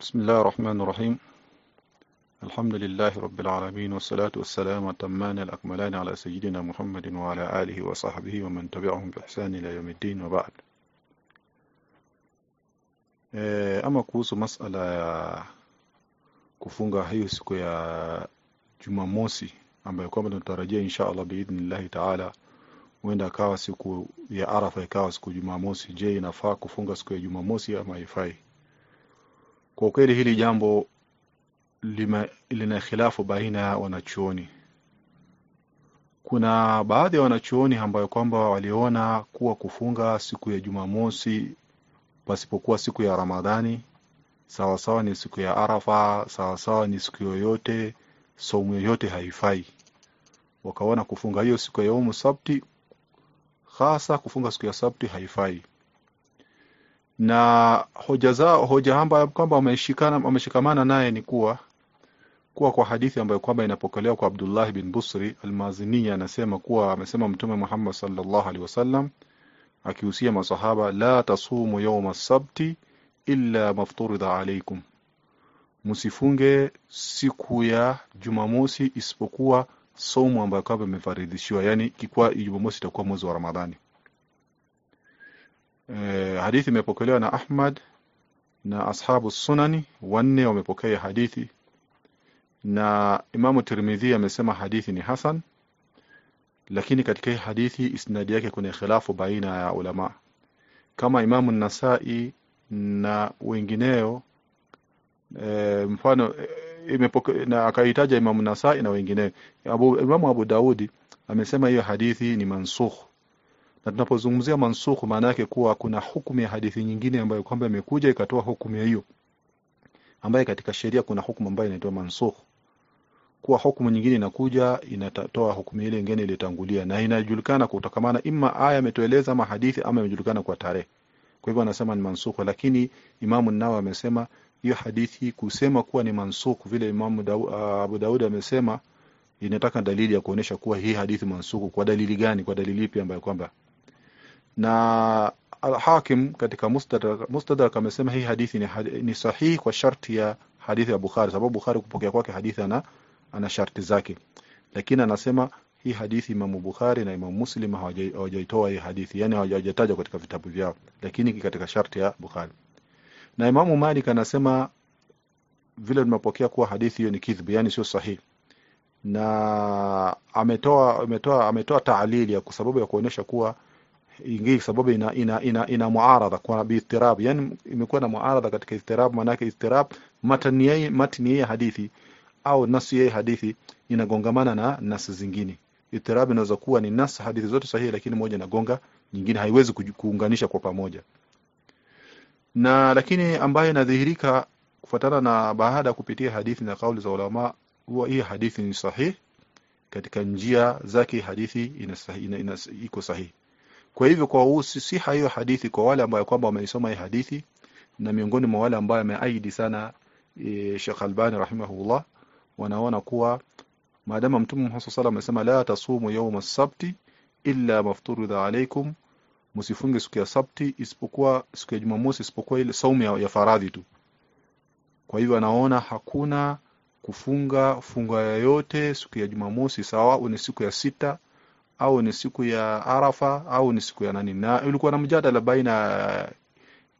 بسم الله الرحمن الرحيم. الحمد لله رب العالمين والصلاة والسلام تمان الأكملان على سيدنا محمد وعلى آله وصحبه ومن تبعهم بإحسان إلى يوم الدين وبعد. إيه، أما كوس مسألة كفونغا هيو سكو يا جمع موسي أما يقوم بنترجع إن شاء الله بإذن الله تعالى وإنه كاوسكو يا عرفة كاوسكو جمع موسي جي نفا كفونغا سكو يا جمع موسي أما يفاي. Kwa kweli hili jambo lima, lina khilafu baina ya wanachuoni. Kuna baadhi ya wanachuoni ambayo kwamba waliona kuwa kufunga siku ya Jumamosi pasipokuwa siku ya Ramadhani sawasawa ni siku ya Arafa, sawasawa ni siku yoyote, saumu yoyote haifai. Wakaona kufunga hiyo siku ya yaumu sabti, hasa kufunga siku ya sabti haifai na hoja zao hoja ambayo kwamba wameshikana wameshikamana naye ni kuwa kuwa kwa hadithi ambayo kwamba inapokelewa kwa Abdullah bin Busri al-Mazini anasema kuwa amesema Mtume Muhammad sallallahu alaihi wasallam akihusia masahaba la tasumu yawma sabti illa mafturida alaikum, msifunge siku ya Jumamosi isipokuwa somo ambayo kwamba imefaridhishiwa, yani ikikuwa Jumamosi itakuwa mwezi wa Ramadhani. E, hadithi imepokelewa na Ahmad na ashabu sunani. Wanne wamepokea hadithi, na Imamu Tirmidhi amesema hadithi ni hasan, lakini katika hadithi isnadi yake kuna khilafu baina ya ulama. Kama Imamu Nasai na wengineo e, mfano e, imepoke, na akaitaja Imamu Nasai na wengineo. Abu, Imamu Abu Daudi amesema hiyo hadithi ni mansukh na tunapozungumzia mansukh maana yake kuwa kuna hukumu ya hadithi nyingine ambayo kwamba imekuja ikatoa hukumu hiyo, ambaye katika sheria kuna hukumu ambayo inaitwa mansukh, kuwa hukumu nyingine inakuja inatoa hukumu ile nyingine iliyotangulia, na inajulikana kutokamana imma aya imetueleza ama hadithi ama imejulikana kwa tarehe. Kwa hivyo anasema ni mansukh, lakini Imamu nao amesema hiyo hadithi kusema kuwa ni mansukh vile Imamu Dawu, Abu Daud amesema inataka dalili ya kuonesha kuwa hii hadithi mansuku. Kwa dalili gani? Kwa dalili ipi ambayo kwamba na Al-Hakim katika Mustadrak Mustadrak amesema hii hadithi ni, ni sahihi kwa sharti ya hadithi ya Bukhari, sababu Bukhari kupokea kwake hadithi ana, ana sharti zake, lakini anasema hii hadithi Imamu Bukhari na Imamu Muslim hawajaitoa hii hadithi, yani hawajataja katika vitabu vyao, lakini katika sharti ya Bukhari. Na Imamu Malik anasema vile tumepokea kuwa hadithi hiyo ni kidhib, yani sio sahihi na ametoa ametoa ametoa taalili ya kwa sababu ya kuonyesha kuwa ingii sababu ina ina ina, ina muaradha kwa biistirab, yani imekuwa na muaradha katika istirab. Maana yake istirab matani matni ya hadithi au nasu ya hadithi inagongamana na nasi zingine. Istirab inaweza kuwa ni nas hadithi zote sahihi, lakini moja inagonga nyingine, haiwezi kuunganisha kwa pamoja. Na lakini ambayo inadhihirika kufuatana na baada kupitia hadithi na kauli za ulama huwa hii hadithi ni sahihi katika njia zake, hadithi ina ina, ina, iko sahihi. Kwa hivyo kwa usiha hiyo hadithi kwa wale ambao kwamba wameisoma hii hadithi na miongoni mwa wale ambao wameaidi sana e, Sheikh Albani rahimahullah, wanaona kuwa maadama Mtume Muhammad sallallahu wasallam la tasumu yawm as-sabti illa mafturudha alaykum, msifunge siku ya sabti isipokuwa siku ya Jumamosi isipokuwa ile saumu ya, ya faradhi tu. Kwa hivyo anaona hakuna kufunga funga yoyote siku ya Jumamosi, sawa ni siku ya sita au ni siku ya Arafa au ni siku ya nani. Na ilikuwa na mjadala baina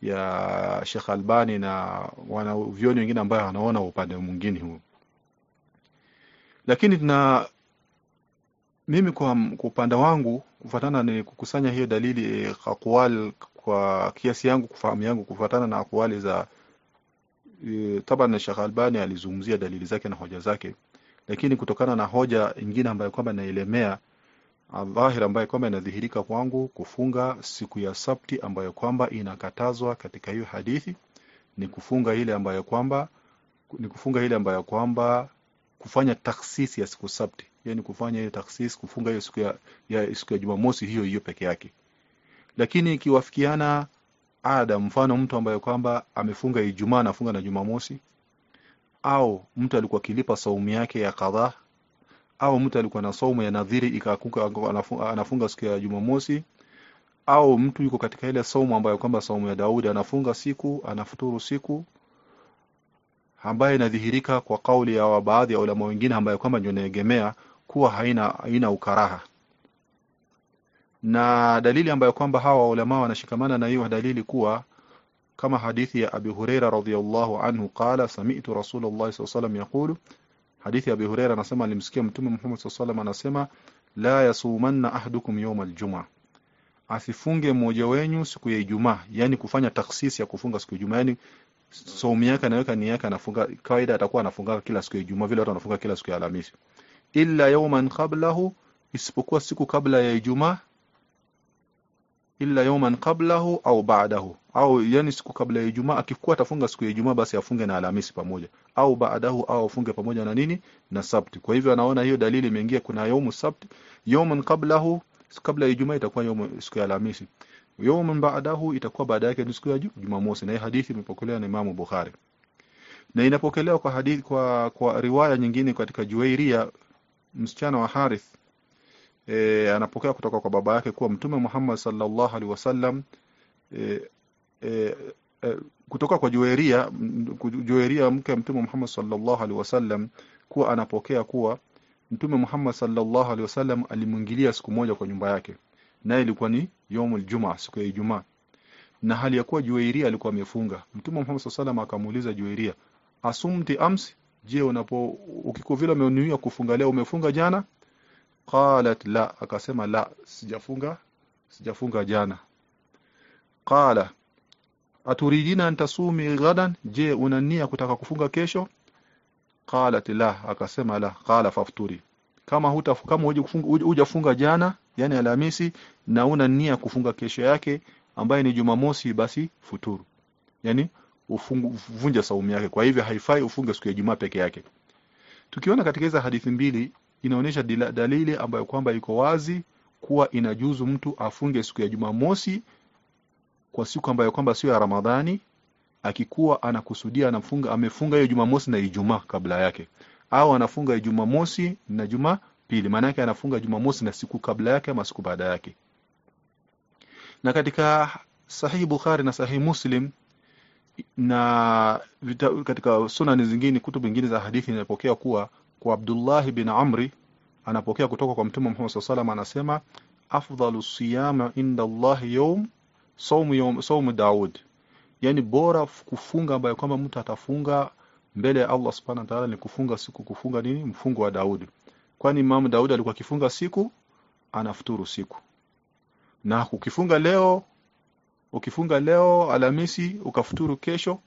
ya Sheikh Albani na wanavyoni wengine ambayo wanaona upande mwingine huo lakini na mimi kwa upande wangu kufuatana ni kukusanya hiyo dalili akwal kwa kiasi yangu kufahamu yangu kufuatana na akwali za taban Sheikh Albani alizungumzia dalili zake na hoja zake, lakini kutokana na hoja nyingine ambayo kwamba inaelemea dhahir ambayo kwamba inadhihirika kwangu, kufunga siku ya sabti ambayo kwamba inakatazwa katika hiyo hadithi ni kufunga ile ambayo kwamba ni kufunga ile ambayo kwamba kufanya taksisi ya siku sabti, yani kufanya hiyo taksisi kufunga hiyo siku ya, ya siku ya Jumamosi hiyo hiyo peke yake, lakini ikiwafikiana ada mfano mtu ambaye kwamba amefunga Ijumaa anafunga na Jumamosi, au mtu alikuwa kilipa saumu yake ya kadhaa, au mtu alikuwa na somo ya nadhiri ikakuka anafunga siku ya Jumamosi, au mtu yuko katika ile somo ambayo kwamba somo ya Daudi anafunga siku anafuturu siku ambayo inadhihirika kwa kauli ya baadhi ya ulama wengine ambayo kwamba ndio kuwa haina haina ukaraha. Na dalili ambayo kwamba hawa ulama wanashikamana na hiyo dalili kuwa kama hadithi ya Abi Huraira radhiyallahu anhu qala sami'tu Rasulullah sallallahu alayhi wasallam yaqulu hadithi ya Abu Huraira anasema alimsikia mtume Muhammad alaihi anasema la yasumanna ahdukum yawm aljum'a asifunge mmoja wenyu siku ya Ijumaa yani kufanya taksisi ya kufunga siku ya Ijumaa yani saumu yake anaweka nia yake anafunga kawaida atakuwa anafunga kila siku ya Ijumaa vile watu wanafunga kila siku ya Alhamisi. Illa yawman qablahu isipokuwa siku kabla ya Ijumaa illa yawman qablahu au ba'dahu au yani siku kabla ya Ijumaa akikuwa atafunga siku ya Ijumaa basi afunge na Alhamisi pamoja. Au baadahu au afunge pamoja na nini? Na Sabti. Kwa hivyo anaona hiyo dalili imeingia kuna yaumu Sabti. Yaumun qablahu kabla ya Ijumaa itakuwa yaumu siku ya Alhamisi. Yaumun ba'dahu itakuwa baada yake siku ya Jumamosi. Na hii hadithi imepokelewa na Imam Bukhari. Na inapokelewa kwa hadithi kwa kwa riwaya nyingine katika Juwairia msichana wa Harith e, anapokea kutoka kwa baba yake kuwa Mtume Muhammad sallallahu alaihi wasallam e, e, e, kutoka kwa Juwairia Juwairia mke Mtume Muhammad sallallahu alaihi wasallam kuwa anapokea kuwa Mtume Muhammad sallallahu alaihi wasallam alimwingilia siku moja kwa nyumba yake. Naye ilikuwa ni yaumul jumaa siku ya Ijumaa. Na hali ya kuwa Juwairia alikuwa amefunga. Mtume Muhammad sallallahu alaihi akamuuliza Juwairia asumti amsi? Je unapo ukiko vile umenuia kufunga leo umefunga jana? Qalat la. Akasema la sijafunga sijafunga jana. Qala aturidina an tasumi ghadan? Je unania kutaka kufunga kesho? Qalat la akasema la. Qala fafturi. Kama huta kama hujafunga jana yani alhamisi na una nia kufunga kesho yake ambaye ni jumamosi basi futuru. Yani uvunja saumu yake. Kwa hivyo haifai ufunge siku ya Ijumaa peke yake. Tukiona katika hizo hadithi mbili inaonyesha dalili ambayo kwamba iko wazi kuwa inajuzu mtu afunge siku ya Jumamosi kwa siku ambayo kwamba sio ya Ramadhani akikuwa anakusudia anafunga amefunga hiyo Jumamosi na Ijumaa kabla yake. Au anafunga Jumamosi na Juma pili maana yake anafunga Jumamosi na siku kabla yake ama siku baada yake. Na katika sahihi Bukhari na sahihi Muslim na vita, katika sunani zingine kutubu nyingine za hadithi inapokea kuwa kwa Abdullah bin Amri anapokea kutoka kwa Mtume Muhammad alaihi anasema afdalu siyama inda Allah yawm saumu saumu Daud. Yani bora kufunga ambayo kwamba mtu atafunga mbele ya Allah subhanahu wa ta'ala ni kufunga siku kufunga nini? Mfungo wa Daudi. Kwani Imam Daudi alikuwa akifunga siku anafuturu siku. Na ukifunga leo ukifunga leo Alhamisi ukafuturu kesho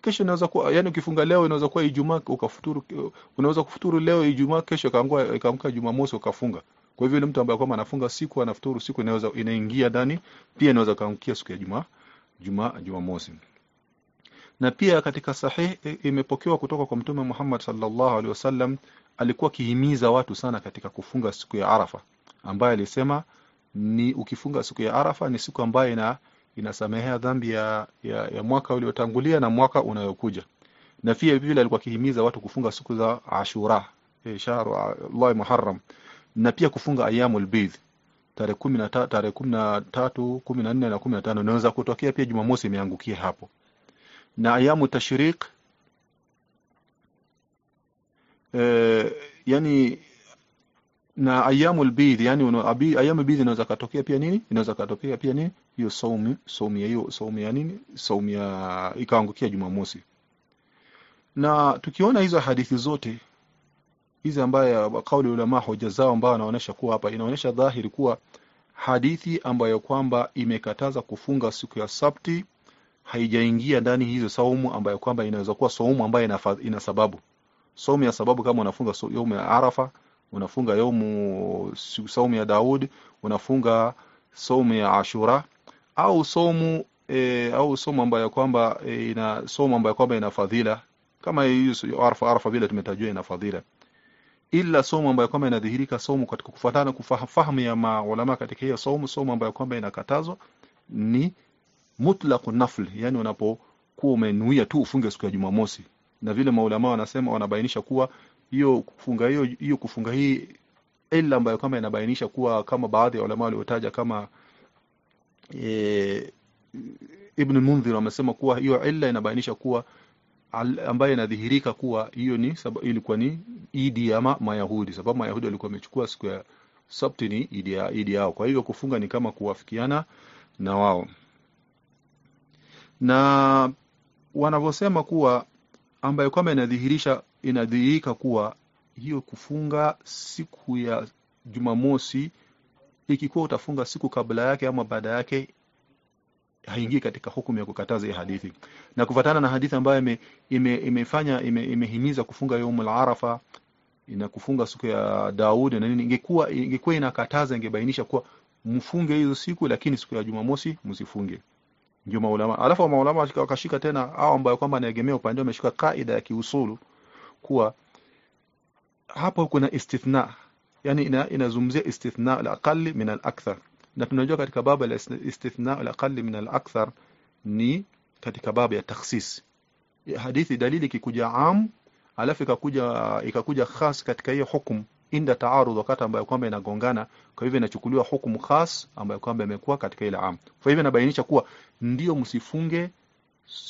kesho inaweza kuwa yani ukifunga leo inaweza kuwa Ijumaa ukafuturu unaweza kufuturu leo Ijumaa kesho kaangua ikaamka Jumamosi ukafunga kwa hivyo ile mtu ambaye kwamba anafunga siku anafuturu siku inaweza inaingia ndani pia inaweza kaangukia siku ya Jumaa Jumaa Jumamosi. Na pia katika sahih imepokewa kutoka kwa mtume Muhammad sallallahu alaihi wasallam alikuwa kihimiza watu sana katika kufunga siku ya Arafa ambaye alisema ni ukifunga siku ya Arafa ni siku ambayo ina inasamehea dhambi ya, ya, ya mwaka uliotangulia na mwaka unayokuja. Na pia vile alikuwa kihimiza watu kufunga siku za Ashura eh, Allah Muharram na pia kufunga ayyamul bidh. Tarehe 13 tarehe 13 14 na 15 inaweza kutokea pia Jumamosi imeangukia hapo. Na ayamu tashriq eh, yani na ayamul bidh yani ayamul bidh inaweza katokea pia nini? Inaweza katokea pia nini? Hiyo saumu saumu hiyo saumu ya nini? Saumu ya ikaangukia Jumamosi. Na tukiona hizo hadithi zote hizi ambaye kauli ulama hoja zao ambao wanaonesha kuwa hapa inaonyesha dhahiri kuwa hadithi ambayo kwamba imekataza kufunga siku ya sabti haijaingia ndani hizo saumu ambayo kwamba inaweza kuwa saumu ambayo ina, ina sababu. Saumu ya sababu kama unafunga saumu ya Arafa unafunga yomu saumu ya Daud unafunga saumu ya Ashura au saumu e, au saumu ambayo kwamba e, ina saumu ambayo kwamba ina fadhila. Kama hiyo Arafa Arafa vile tumetajua ina fadhila ila somo ambayo kwamba inadhihirika somo katika kufuatana kufahamu ya maulama katika hiyo somo somo ambayo kwamba inakatazwa ni mutlaqu nafl yani unapokuwa umenuia tu ufunge siku ya Jumamosi. Na vile maulama wanasema wanabainisha kuwa hiyo kufunga hiyo hiyo kufunga hii ila ambayo kama inabainisha kuwa kama baadhi ya ulama waliotaja kama e, Ibn Mundhir wamesema kuwa hiyo illa inabainisha kuwa ambayo inadhihirika kuwa hiyo ni ilikuwa ni idi ama Mayahudi, sababu Mayahudi walikuwa wamechukua siku ya Sabti ni idi, idi yao. Kwa hivyo kufunga ni kama kuwafikiana na wao, na wanavyosema kuwa ambayo kwamba inadhihirisha inadhihirika kuwa hiyo kufunga siku ya Jumamosi, ikikuwa utafunga siku kabla yake ama baada yake haingii katika hukumu ya kukataza hii hadithi, na kufuatana na hadithi ambayo ime, ime, imefanya ime, imehimiza kufunga yaumul arafa ina kufunga siku ya Daudi na nini, ingekuwa ingekuwa inakataza, ingebainisha kuwa mfunge hizo siku, lakini siku ya Jumamosi msifunge. Ndio maulama, alafu maulama wakashika tena, au ambayo kwamba anaegemea upande wao, ameshika kaida ya kiusulu kuwa hapo kuna istithna, yani ina, inazungumzia istithna al-aqalli min al-akthar na tunajua katika babu la istithna al-aqall min al-akthar ni katika babu ya takhsis. Hadithi dalili ikikuja am alafu ikakuja ikakuja khas katika hiyo hukumu inda taarudh wakati ambayo kwamba inagongana, kwa hivyo inachukuliwa hukumu khas ambayo kwamba imekuwa katika ile am. Kwa hivyo inabainisha kuwa ndio msifunge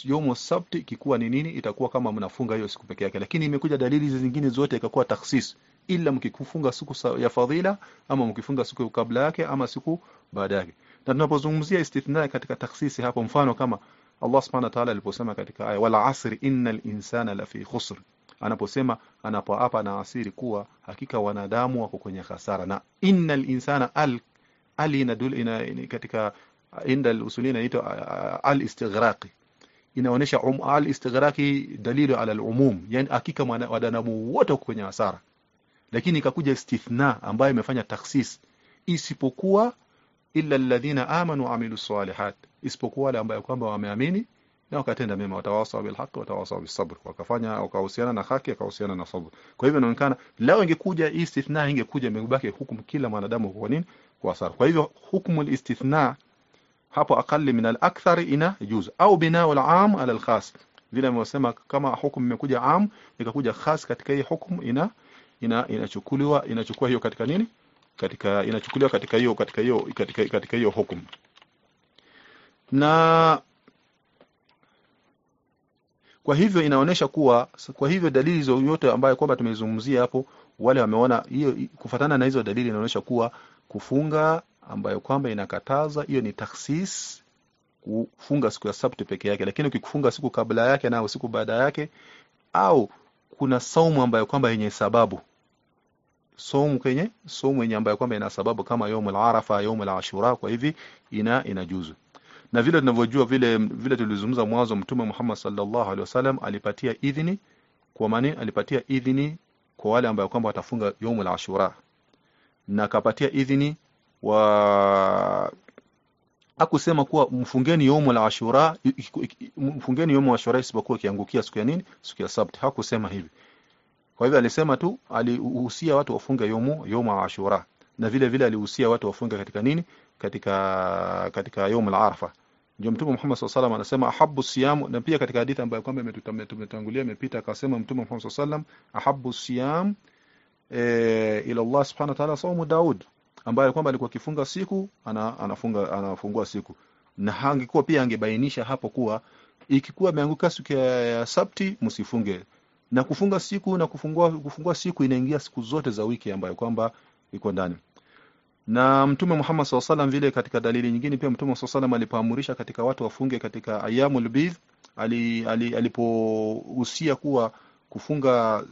yomo sabti, ikikuwa ni nini, itakuwa kama mnafunga hiyo siku peke yake, lakini imekuja dalili zingine zote ikakuwa takhsis ila mkifunga siku ya fadhila ama mkifunga siku kabla yake ama siku baada yake. Na tunapozungumzia istithna katika takhsisi hapo, mfano kama Allah subhanahu wa ta'ala aliposema katika aya wala asri innal insana lafi khusr, anaposema anapoapa na asiri kuwa hakika wanadamu wako kwenye hasara, na innal insana al ali inadul ina, katika inda al-usulina inaitwa al-istighraqi inaonyesha um, al-istighraqi dalilu ala al-umum, yani hakika wanadamu wote kwenye hasara. Lakini ikakuja istithna ambayo imefanya takhsis, isipokuwa illa alladhina amanu wa amilu salihat, isipokuwa wale ambao kwamba wameamini na wakatenda mema, watawasawa bil haqq watawasawa bis sabr, wakafanya wakahusiana na haki wakahusiana na sabr. Kwa hivyo inaonekana lao ingekuja istithna, ingekuja imebaki hukumu. Kila mwanadamu kwa nini? Kwa hasara. Kwa hivyo hukumu al-istithna hapo aqalli min al-akthar ina juz. Au binau al-am ala al-khas, vile nimesema kama hukumu imekuja am ikakuja khas katika hii hukumu ina ina inachukuliwa inachukua hiyo katika nini? Katika inachukuliwa katika hiyo katika hiyo katika katika hiyo hukumu na kwa hivyo inaonesha kuwa kwa hivyo dalili zote ambayo kwamba tumezungumzia hapo wale wameona hiyo kufatana na hizo dalili inaonesha kuwa kufunga ambayo kwamba inakataza hiyo ni taksis kufunga siku ya Sabtu peke yake. Lakini ukikufunga siku kabla yake na siku baada yake au kuna saumu ambayo kwamba yenye sababu. Saumu kwenye saumu yenye ambayo kwamba ina sababu kama yaumul arafa yaumul ashura kwa hivi ina inajuzu na vile tunavyojua vile vile tulizungumza mwanzo mtume Muhammad sallallahu alaihi wasallam alipatia idhini kwa maana alipatia idhini kwa wale ambao kwamba watafunga yaumul ashura. Na akapatia idhini wa akusema kuwa mfungeni yomo la ashura mfungeni yomo wa ashura isipokuwa kiangukia siku ya nini? Siku ya sabt. Hakusema hivi. Kwa hivyo alisema tu alihusia watu wafunge yomo yomo wa ashura. Na vile vile alihusia watu wafunge katika nini? Katika katika yomo la Arafa. ndio mtume Muhammad SAW anasema ahabbu siyam. Na pia katika hadithi ambayo kwamba tumetangulia imepita akasema mtume Muhammad SAW ahabbu siyam e, ila Allah subhanahu wa ta'ala saumu Daud ambaye kwamba alikuwa akifunga siku ana, anafunga anafungua siku. Na hangekuwa pia angebainisha hapo kuwa ikikuwa ameanguka siku ya sabti msifunge. Na kufunga siku na kufungua kufungua siku inaingia siku zote za wiki ambayo kwamba iko ndani. Na mtume Muhammad SAW vile katika dalili nyingine pia mtume SAW alipoamrisha katika watu wafunge katika ayamul bidh ali, ali, alipohusia kuwa kufunga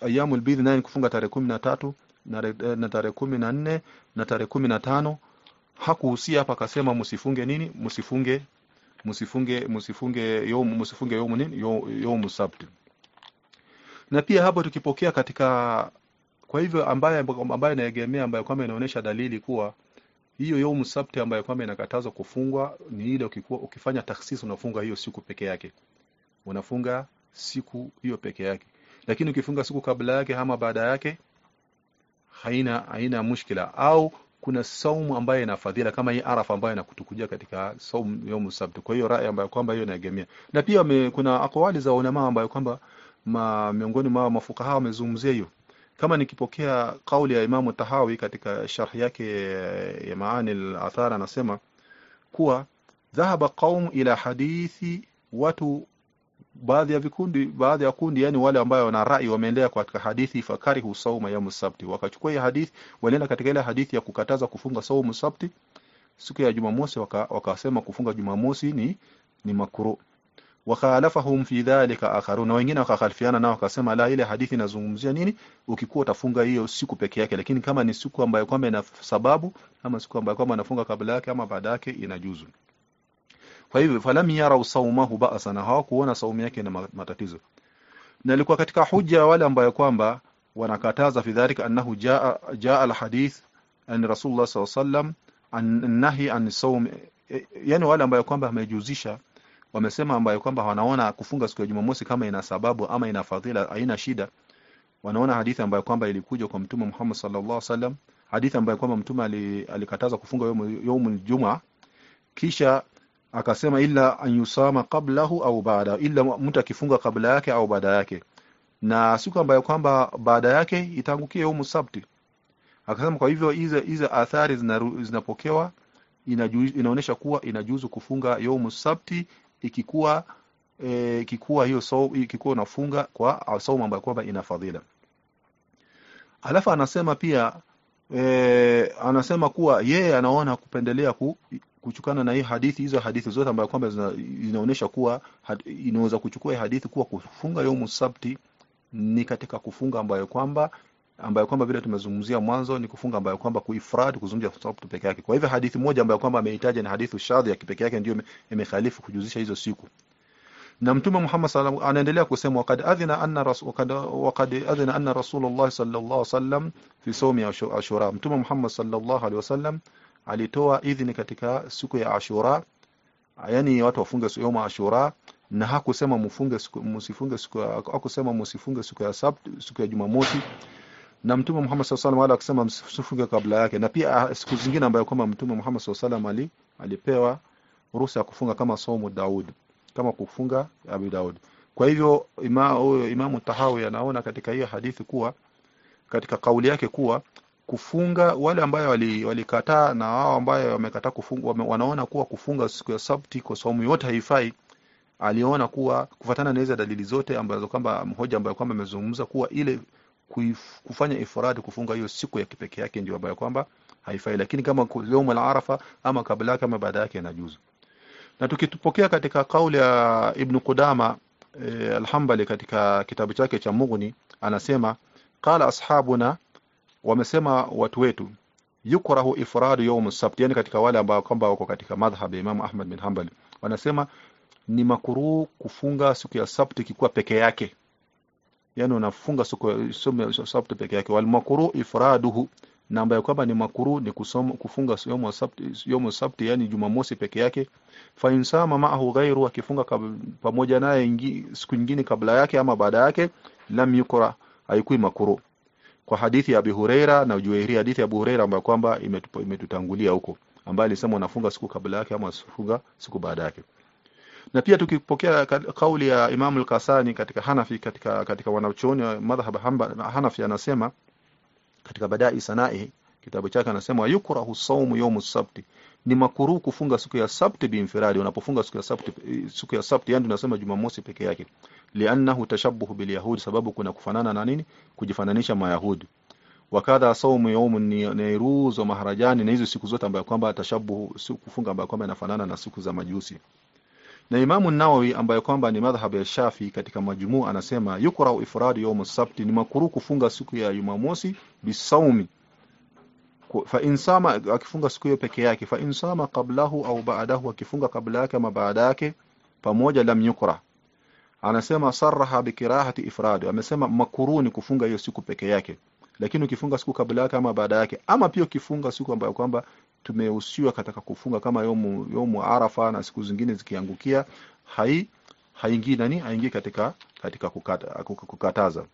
ayamul bidh naye kufunga tarehe na, na tarehe kumi na nne na tarehe kumi na tano. Hakuhusia hapa akasema msifunge nini? Msifunge msifunge msifunge yomu msifunge yomu nini? Yomu sabti. na pia hapo tukipokea katika kwa hivyo ambaye ambaye inaegemea ambayo kwamba inaonyesha dalili kuwa hiyo yomu sabti ambayo kwamba inakatazwa kufungwa ni ile ukikuwa ukifanya taksisi unafunga hiyo siku peke yake. Unafunga siku hiyo peke yake. Lakini ukifunga siku kabla yake ama baada yake haina haina mushkila. Au kuna saumu ambayo ina fadhila kama hii arafa ambayo inakutukujia katika saumu yomu sabtu. kwa hiyo rai ambayo kwamba hiyo inaegemea. Na pia me, kuna akwali za ulama ambayo kwamba ma, miongoni mwa mafukaha wamezungumzia hiyo. Kama nikipokea kauli ya Imamu Tahawi katika sharhi yake ya Maani al-Athar anasema kuwa dhahaba qaum ila hadithi watu baadhi ya vikundi baadhi ya kundi yani wale ambao wana rai wameendelea katika hadithi fakari sauma ya musabti wakachukua hii hadithi walienda katika ile hadithi ya kukataza kufunga saumu sabti. Siku ya Jumamosi wakasema waka kufunga Jumamosi ni ni makruh. Wakhalafahum fi dhalika akharun na wengine wakakhalifiana nao wakasema la ile hadithi inazungumzia nini? Ukikuwa utafunga hiyo siku peke yake lakini kama ni siku ambayo kwamba ina sababu ama siku ambayo kwamba anafunga kabla yake ama baada yake inajuzu kwa hivyo falam yara saumahu ba'san hawakuona saumu yake na matatizo. Na ilikuwa katika hujja wale ambayo kwamba wanakataza fi dhalika annahu jaa jaa alhadith an rasulullah sallallahu alayhi an saum. Yani wale ambayo kwamba wamejuzisha wamesema ambayo kwamba wanaona kufunga siku ya Jumamosi kama ina sababu ama ina fadhila haina shida. Wanaona hadithi ambayo kwamba ilikuja kwa mtume Muhammad sallallahu alaihi wasallam hadithi ambayo kwamba mtume alikataza kufunga yomu, yomu juma. Kisha akasema illa an yusama qablahu au baada. Illa mtu akifunga kabla yake au baada yake. Na siku ambayo kwamba baada yake itangukie huu sabti. Akasema kwa hivyo hizo hizo athari zinapokewa inaonyesha kuwa inajuzu kufunga yaumu sabti ikikuwa e, ikikuwa hiyo sau ikikuwa unafunga kwa saumu ambayo kwamba ina fadhila. Alafu anasema pia e, anasema kuwa yeye anaona kupendelea ku, kuchukana na hii hadithi hizo hadithi zote ambazo kwamba zina, zinaonyesha kuwa inaweza kuchukua hadithi kuwa kufunga yaumu sabti ni katika kufunga ambayo kwamba ambayo kwamba vile tumezungumzia mwanzo ni kufunga ambayo kwamba kuifrad kuzungumzia sabtu peke yake. Kwa hivyo hadithi moja ambayo kwamba ameitaja ni hadithi shadhi ya kipekee yake ndio imekhalifu kujuzisha hizo siku. Na mtume Muhammad sallallahu alaihi anaendelea kusema waqad adhina anna rasul waqad adhina anna rasulullah sallallahu alaihi wasallam fi sawmi ashura. Mtume Muhammad sallallahu alaihi wasallam alitoa idhini katika siku ya ashura yani watu wafunge siku ya ashura na hakusema mfunge msifunge siku hakusema msifunge siku ya sabt siku ya jumamosi. Na mtume Muhammad sallallahu alaihi wasallam msifunge kabla yake. Na pia siku zingine ambayo kwamba mtume Muhammad sallallahu alaihi alipewa ruhusa ya kufunga kama somo Daud kama kufunga Abu Daud. Kwa hivyo ima, Imamu Tahawi anaona katika hiyo hadithi kuwa katika kauli yake kuwa kufunga wale ambayo walikataa wali na wao ambayo wamekataa kufunga wame, wanaona kuwa kufunga siku ya sabti kwa saumu yote haifai aliona kuwa kufatana na hizo dalili zote ambazo kwamba mhoja ambayo kwamba amezungumza kuwa ile kufanya ifradi kufunga hiyo siku ya kipekee yake ndio ambayo kwamba haifai. Lakini kama leo al-arafa ama kabla kama baada yake inajuzu na tukitupokea katika kauli ya Ibn Qudama e, al-Hanbali katika kitabu chake cha Mughni anasema qala ashabuna wamesema watu wetu yukrahu ifradu yawm sabt yani katika wale ambao kwamba wako katika madhhab ya Imam Ahmad bin Hanbal wanasema ni makuru kufunga siku ya sabt ikikuwa peke yake. Yani unafunga siku ya sabt peke yake. Wal makuru ifraduhu na ambayo kwamba ni makuru ni kusoma kufunga yawm sabt yawm sabt yani jumamosi peke yake. Fa insama ma'ahu ghairu akifunga pamoja naye siku nyingine kabla yake ama baada yake lam yukra haikui makuru kwa hadithi ya abu Huraira na ujue hii hadithi ya Abu Huraira ambayo kwamba imetutangulia huko ambaye alisema anafunga siku kabla yake ama unafunga siku baada yake. Na pia tukipokea kauli ya Imam al-Kasani katika Hanafi katika katika wanachuoni wa madhhab Hanafi anasema katika badai sanai kitabu chake anasema yukrahu sawmu yawm sabti ni makuru kufunga siku ya sabti biinfiradi unapofunga siku ya sabti siku ya sabti yani tunasema jumamosi peke yake. Liannahu tashabbuhu bil yahudi sababu kuna kufanana na nini? Kujifananisha mayahudi wakadha saumu yaumu nairuz wa maharajani na hizo siku zote ambayo kwamba tashabuhu siku kufunga ambayo kwamba inafanana na siku za majusi. Na Imamu Nawawi ambayo kwamba ni madhhabu ya Shafi katika majumuu anasema yukra ifradu yawm sabti ni makuru kufunga siku ya Jumamosi bisaumi fa insama akifunga siku hiyo peke yake fa insama qablahu au ba'dahu akifunga kabla yake ama baada yake pamoja lam yukra. Anasema saraha bikirahati ifradi. Amesema makuruni kufunga hiyo siku peke yake. Lakini ukifunga siku kabla yake ama baada yake ama pia ukifunga siku ambayo kwamba tumehusiwa katika kufunga kama yomu, yomu arafa na siku zingine zikiangukia hai haingii nani haingii katika katika kukata, kukataza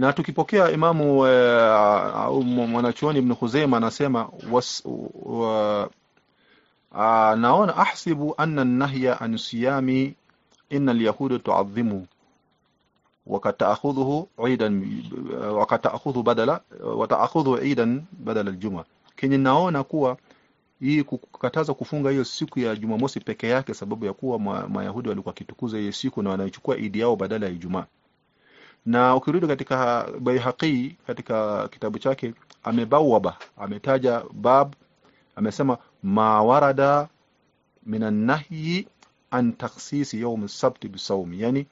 na tukipokea imamu au mwanachuoni ibn Khuzaima anasema was, wa, a, naona ahsibu anna an-nahya an siyami inna al-yahuda tu'azzimu وكتأخذه عيدا وكتأخذه بدلا وتأخذه عيدا بدل الجمعة kenye naona kuwa hii kukataza kufunga hiyo siku ya Jumamosi peke yake sababu ya kuwa ma, Mayahudi walikuwa wakitukuza hiyo siku na wanaichukua idi yao badala ya Ijumaa. Na ukirudi katika Baihaqi katika kitabu chake amebawaba, ametaja bab, amesema ma warada minan nahyi an taksisi yaum sabti bisawmi, yani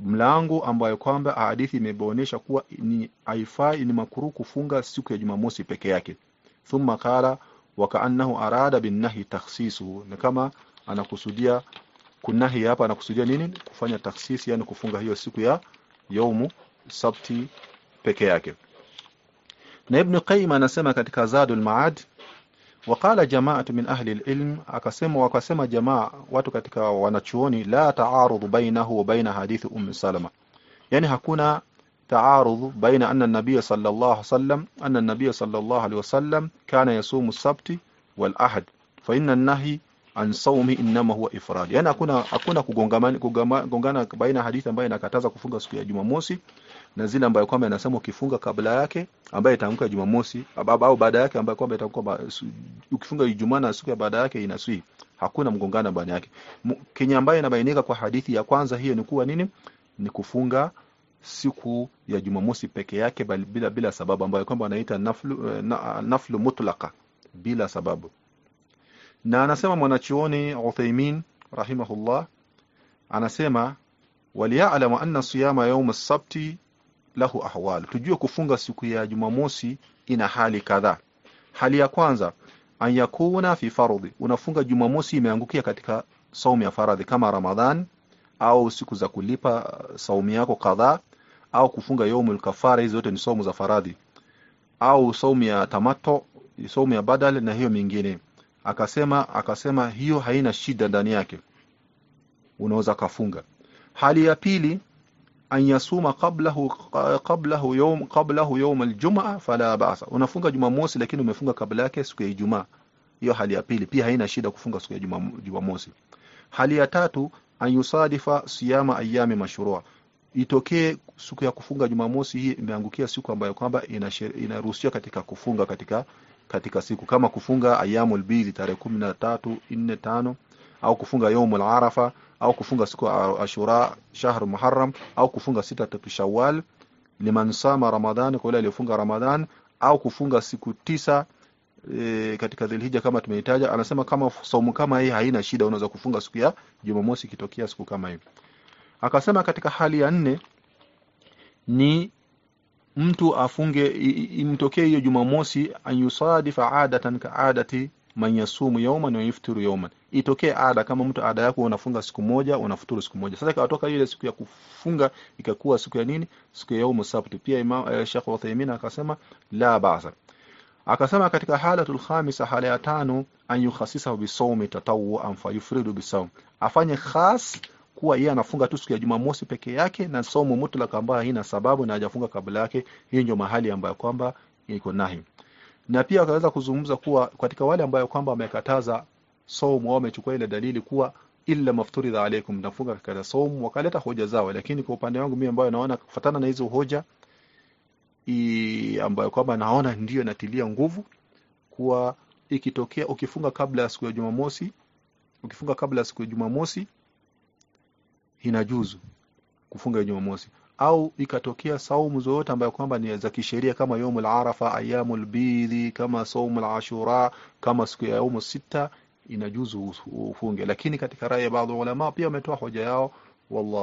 mlango ambayo kwamba hadithi imebonesha kuwa ni haifai, ni makuru kufunga siku ya Jumamosi peke yake. Thumma qala wakaannahu arada binnahi takhsisuhu, ni kama anakusudia kunahi hapa, anakusudia nini? Kufanya takhsisi, yani kufunga hiyo siku ya yaumu sabti peke yake. Na Ibn Qayyim anasema katika Zadul Maad, waqala jamaatu min ahli alilm, akasema wakasema jamaa watu katika wanachuoni, la taarudhu bainahu wa baina hadithi Ummi Salama, yani hakuna taarudh baina anna an-nabiy sallallahu alayhi wasallam anna an-nabiy sallallahu alayhi wasallam kana yasumu as-sabti wal ahad fa inna an-nahy an sawmi inma huwa ifrad, yani hakuna hakuna kugongana kugongana baina hadithi ambayo inakataza kufunga siku ya Jumamosi na zile ambayo kwamba inasema ukifunga kabla yake ambayo itaamka Jumamosi au baada yake ambayo kwamba itakuwa ukifunga Ijumaa na siku ya baada yake inaswi. Hakuna mgongano baina yake. Kenya ambayo inabainika kwa hadithi ya kwanza hiyo ni kuwa nini? Ni kufunga siku ya Jumamosi peke yake bila bila sababu ambayo kwamba wanaita naflu, na, naflu mutlaka bila sababu. Na anasema mwanachuoni Uthaymeen rahimahullah anasema waliya'lamu anna siyama yawm as-sabti lahu ahwal, tujue kufunga siku ya Jumamosi ina hali kadhaa. Hali ya kwanza an yakuna fi fardhi, unafunga Jumamosi imeangukia katika saumu ya faradhi kama Ramadhan au siku za kulipa saumu yako kadhaa au kufunga yaumul kafara, hizo zote ni saumu za faradhi, au saumu ya tamato, saumu ya badal na hiyo mingine. Akasema akasema hiyo haina shida ndani yake, unaweza kafunga. Hali ya pili an yasuma qablahu qablahu yawm qablahu yawm aljum'a fala ba'sa, unafunga Jumamosi lakini umefunga kabla yake siku ya Ijumaa. Hiyo hali ya pili pia haina shida kufunga siku ya Jumamosi. Hali ya tatu an yusadifa siyama ayami mashrua, itokee siku ya kufunga Jumamosi hii imeangukia siku ambayo kwamba inaruhusiwa katika kufunga katika katika siku kama kufunga ayamul bili tarehe kumi na tatu nne tano au kufunga yaumul arafa au kufunga siku ashura shahr muharram au kufunga sita tatu shawwal liman sama ramadhan kwa yule aliyofunga ramadhan au kufunga siku tisa e, katika dhilhija kama tumeitaja. Anasema kama saumu kama hii haina shida unaweza kufunga siku ya jumamosi kitokea siku kama hii. Akasema katika hali ya nne ni mtu afunge imtokee hiyo jumamosi anyusadifa adatan kaadati man yasumu yawman wa yaftiru yawman, itokee ada kama mtu ada yako unafunga siku moja unafuturu siku moja. Sasa ikatoka ile siku ya kufunga ikakuwa siku ya nini? Siku ya yaumu sabti. Pia Imam eh, Sheikh Uthaymeen akasema la ba'sa. Akasema katika halatul khamisa, hala ya tano, an yukhassisa bisawmi tatawwuan fa yufridu bisawm, afanye khas kuwa yeye anafunga tu siku ya Jumamosi peke yake na saumu mutlaka ambayo haina sababu na hajafunga kabla yake. Hiyo ndio mahali ambayo kwamba iko nahi na pia wakaweza kuzungumza kuwa katika wale ambayo kwamba wamekataza somo au wamechukua ile dalili kuwa illa mafturidha alaikum, nafunga katika somo, wakaleta hoja zao, lakini kwa upande wangu mimi ambayo naona kufuatana na hizo hoja i ambayo kwamba naona ndiyo natilia nguvu kuwa ikitokea ukifunga kabla ya siku ya Jumamosi, ukifunga kabla ya siku ya Jumamosi inajuzu kufunga Jumamosi. Au ikatokea saumu zote ambayo kwamba ni za kisheria kama yaumul arafa, ayamul bidhi, kama saumul ashura, kama siku ya yomu sita inajuzu ufunge, lakini katika rai ya baadhi ulama pia wametoa hoja yao. Wallahu